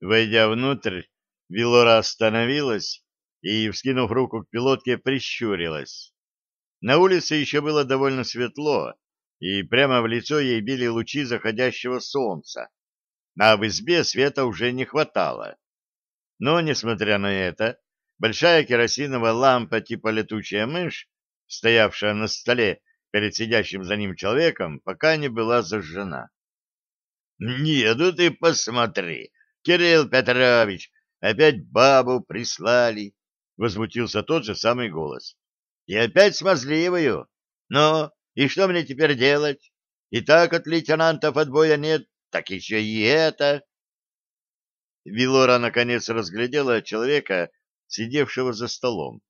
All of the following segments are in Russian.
Войдя внутрь, Вилора остановилась и, вскинув руку к пилотке, прищурилась. На улице еще было довольно светло, и прямо в лицо ей били лучи заходящего солнца, а в избе света уже не хватало. Но, несмотря на это, большая керосиновая лампа типа летучая мышь, стоявшая на столе перед сидящим за ним человеком, пока не была зажжена. — Не, ну ты посмотри, Кирилл Петрович, опять бабу прислали, — возмутился тот же самый голос. — И опять смазливую. Но и что мне теперь делать? И так от лейтенантов отбоя нет, так еще и это. Вилора наконец разглядела человека, сидевшего за столом.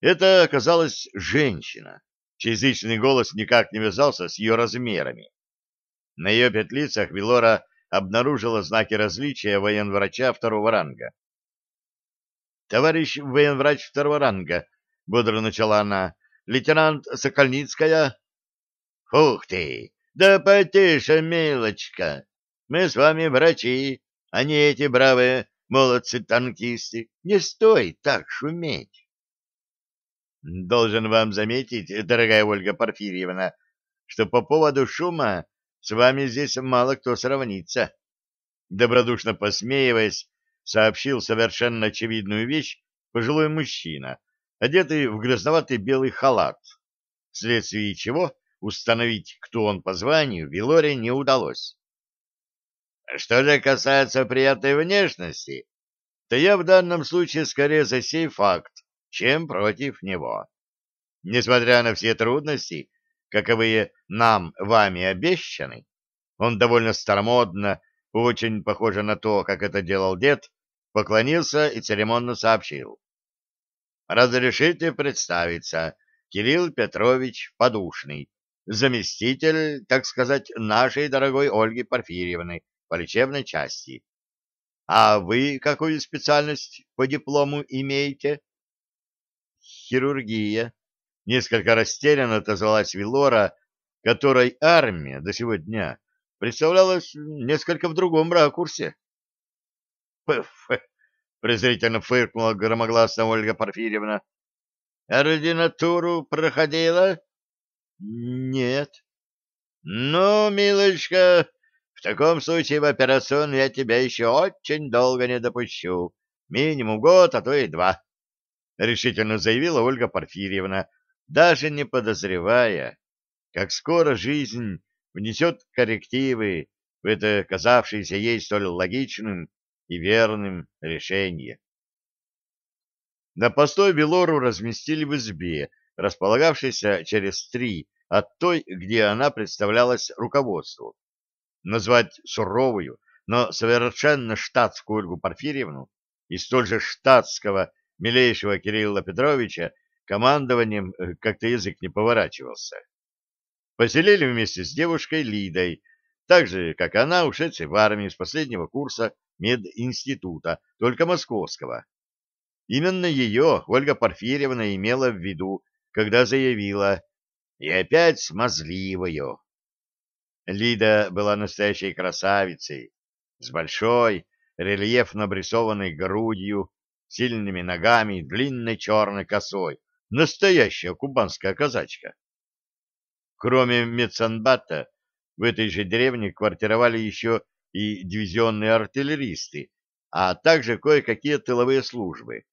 Это оказалась женщина, чей язычный голос никак не вязался с ее размерами. На ее петлицах Вилора обнаружила знаки различия военврача второго ранга. «Товарищ военврач второго ранга», — бодро начала она, — «лейтенант Сокольницкая, Ух ты! Да потише, милочка! Мы с вами врачи, а не эти бравые молодцы-танкисты. Не стой так шуметь! Должен вам заметить, дорогая Ольга Порфирьевна, что по поводу шума с вами здесь мало кто сравнится. Добродушно посмеиваясь, сообщил совершенно очевидную вещь пожилой мужчина, одетый в грязноватый белый халат, вследствие чего Установить, кто он по званию, Вилоре не удалось. Что же касается приятной внешности, то я в данном случае скорее за сей факт, чем против него. Несмотря на все трудности, каковые нам, вами обещаны, он довольно старомодно, очень похоже на то, как это делал дед, поклонился и церемонно сообщил. «Разрешите представиться, Кирилл Петрович Подушный, заместитель, так сказать, нашей дорогой Ольги Порфирьевны по лечебной части. А вы какую специальность по диплому имеете? Хирургия. Несколько растерянно отозвалась Вилора, которой армия до сего дня представлялась несколько в другом ракурсе. Пф, презрительно фыркнула громогласно Ольга Порфирьевна. Ординатуру проходила? Нет. Ну, милочка, в таком случае в операционную я тебя еще очень долго не допущу. Минимум год, а то и два. Решительно заявила Ольга Порфирьевна, даже не подозревая, как скоро жизнь внесет коррективы в это казавшееся ей столь логичным и верным решение. На постой Белору разместили в избе, располагавшейся через три от той, где она представлялась руководству. Назвать суровую, но совершенно штатскую Ольгу Порфирьевну и столь же штатского милейшего Кирилла Петровича командованием э, как-то язык не поворачивался. Поселили вместе с девушкой Лидой, так же, как она, ушедшая в армию с последнего курса мединститута, только московского. Именно ее Ольга Порфирьевна имела в виду, когда заявила «И опять смазливою». Лида была настоящей красавицей, с большой, рельефно обрисованной грудью, сильными ногами длинной черной косой, настоящая кубанская казачка. Кроме медсанбата, в этой же деревне квартировали еще и дивизионные артиллеристы, а также кое-какие тыловые службы.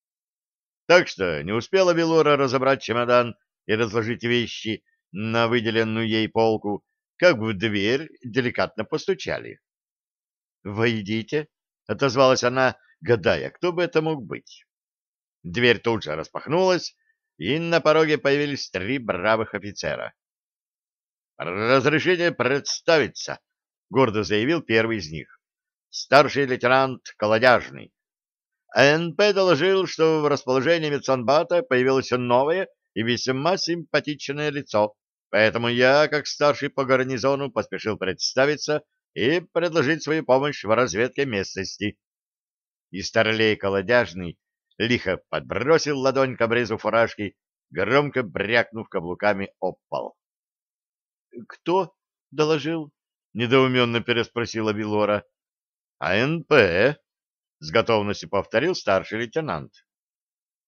Так что не успела Белора разобрать чемодан и разложить вещи на выделенную ей полку, как в дверь деликатно постучали. «Войдите», — отозвалась она, гадая, кто бы это мог быть. Дверь тут же распахнулась, и на пороге появились три бравых офицера. «Разрешите представиться», — гордо заявил первый из них. «Старший лейтенант Колодяжный, АНП доложил, что в расположении медсанбата появилось новое и весьма симпатичное лицо, поэтому я, как старший по гарнизону, поспешил представиться и предложить свою помощь в разведке местности. И старлей колодяжный лихо подбросил ладонь к обрезу фуражки, громко брякнув каблуками об пол. — Кто доложил? — недоуменно переспросила Вилора. — АНП, с готовностью повторил старший лейтенант.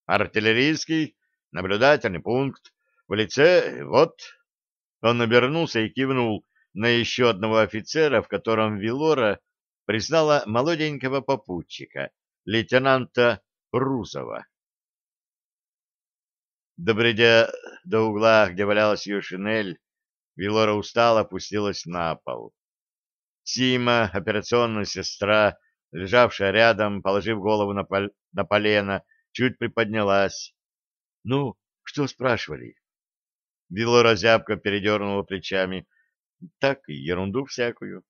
Артиллерийский наблюдательный пункт в лице, вот. Он обернулся и кивнул на еще одного офицера, в котором Вилора признала молоденького попутчика, лейтенанта Рузова. Добредя до угла, где валялась ее шинель, Вилора устало опустилась на пол. Сима, операционная сестра, лежавшая рядом, положив голову на, пол... на полено, чуть приподнялась. — Ну, что спрашивали? Вилора зябко передернула плечами. — Так, ерунду всякую.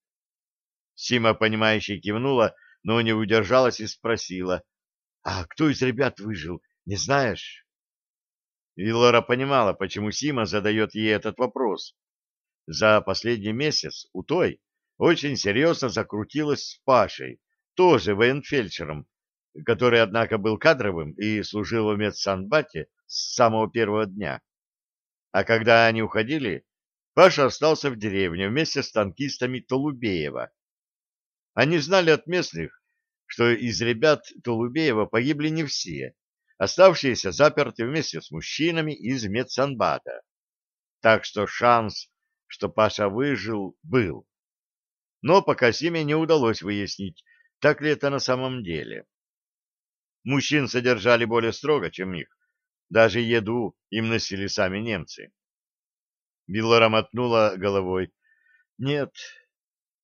Сима, понимающе кивнула, но не удержалась и спросила. — А кто из ребят выжил, не знаешь? Вилора понимала, почему Сима задает ей этот вопрос. За последний месяц у той очень серьезно закрутилась с Пашей, тоже военфельдшером, который, однако, был кадровым и служил в медсанбате с самого первого дня. А когда они уходили, Паша остался в деревне вместе с танкистами Толубеева. Они знали от местных, что из ребят Толубеева погибли не все, оставшиеся заперты вместе с мужчинами из медсанбата. Так что шанс, что Паша выжил, был. Но пока Симе не удалось выяснить, так ли это на самом деле. Мужчин содержали более строго, чем их. Даже еду им носили сами немцы. Виллора мотнула головой. «Нет».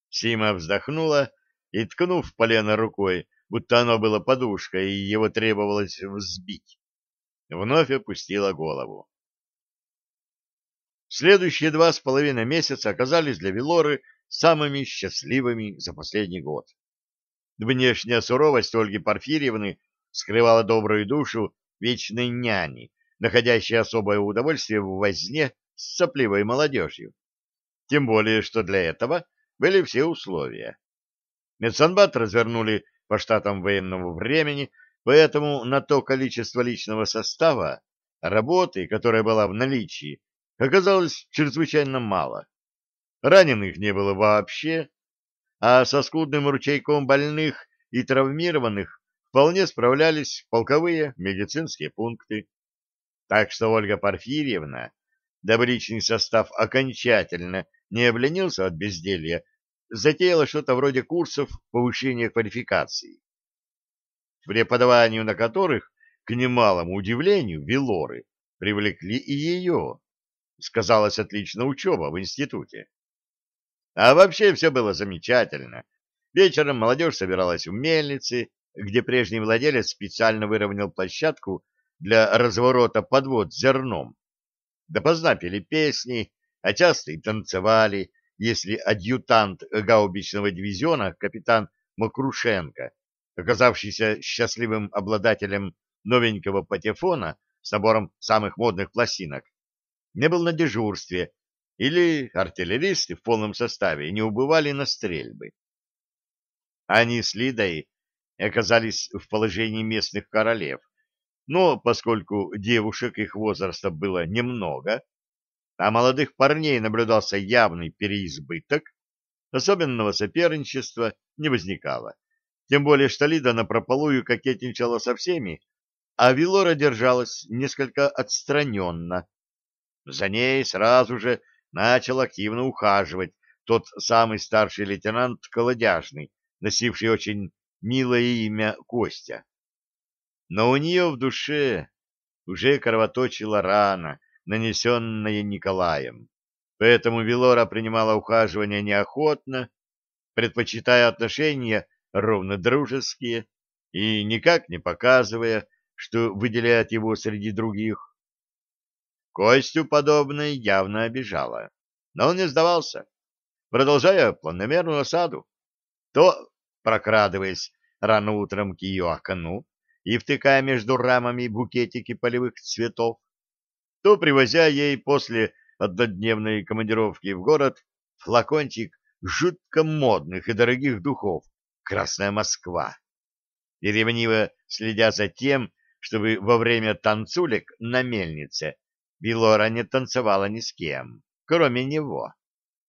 Сима вздохнула и, ткнув полено рукой, будто оно было подушкой, и его требовалось взбить, вновь опустила голову. Следующие два с половиной месяца оказались для Вилоры самыми счастливыми за последний год. Внешняя суровость Ольги Порфирьевны скрывала добрую душу вечной няни, находящей особое удовольствие в возне с сопливой молодежью. Тем более, что для этого были все условия. Медсанбат развернули по штатам военного времени, поэтому на то количество личного состава работы, которая была в наличии, оказалось чрезвычайно мало. Раненых не было вообще, а со скудным ручейком больных и травмированных вполне справлялись полковые медицинские пункты. Так что Ольга Порфирьевна, дабы состав окончательно не обленился от безделья, затеяла что-то вроде курсов повышения квалификации, преподаванию на которых, к немалому удивлению, Вилоры привлекли и ее. Сказалась отличная учеба в институте. А вообще все было замечательно. Вечером молодежь собиралась в мельнице, где прежний владелец специально выровнял площадку для разворота подвод зерном. Допоздна пели песни, а часто и танцевали, если адъютант гаубичного дивизиона, капитан Макрушенко, оказавшийся счастливым обладателем новенького патефона с набором самых модных пластинок, не был на дежурстве, или артиллеристы в полном составе не убывали на стрельбы. Они с Лидой оказались в положении местных королев. Но поскольку девушек их возраста было немного, а молодых парней наблюдался явный переизбыток, особенного соперничества не возникало. Тем более, что Лида напропалую кокетничала со всеми, а Вилора держалась несколько отстраненно. За ней сразу же начал активно ухаживать тот самый старший лейтенант Колодяжный, носивший очень милое имя Костя. Но у нее в душе уже кровоточила рана, нанесенная Николаем. Поэтому Вилора принимала ухаживание неохотно, предпочитая отношения ровно дружеские и никак не показывая, что выделяет его среди других. Костю подобное явно обижало, но он не сдавался, продолжая планомерную осаду. То прокрадываясь рано утром к ее окну и втыкая между рамами букетики полевых цветов, то привозя ей после однодневной командировки в город флакончик жутко модных и дорогих духов «Красная Москва», и ревниво следя за тем, чтобы во время танцулек на мельнице Белора не танцевала ни с кем, кроме него.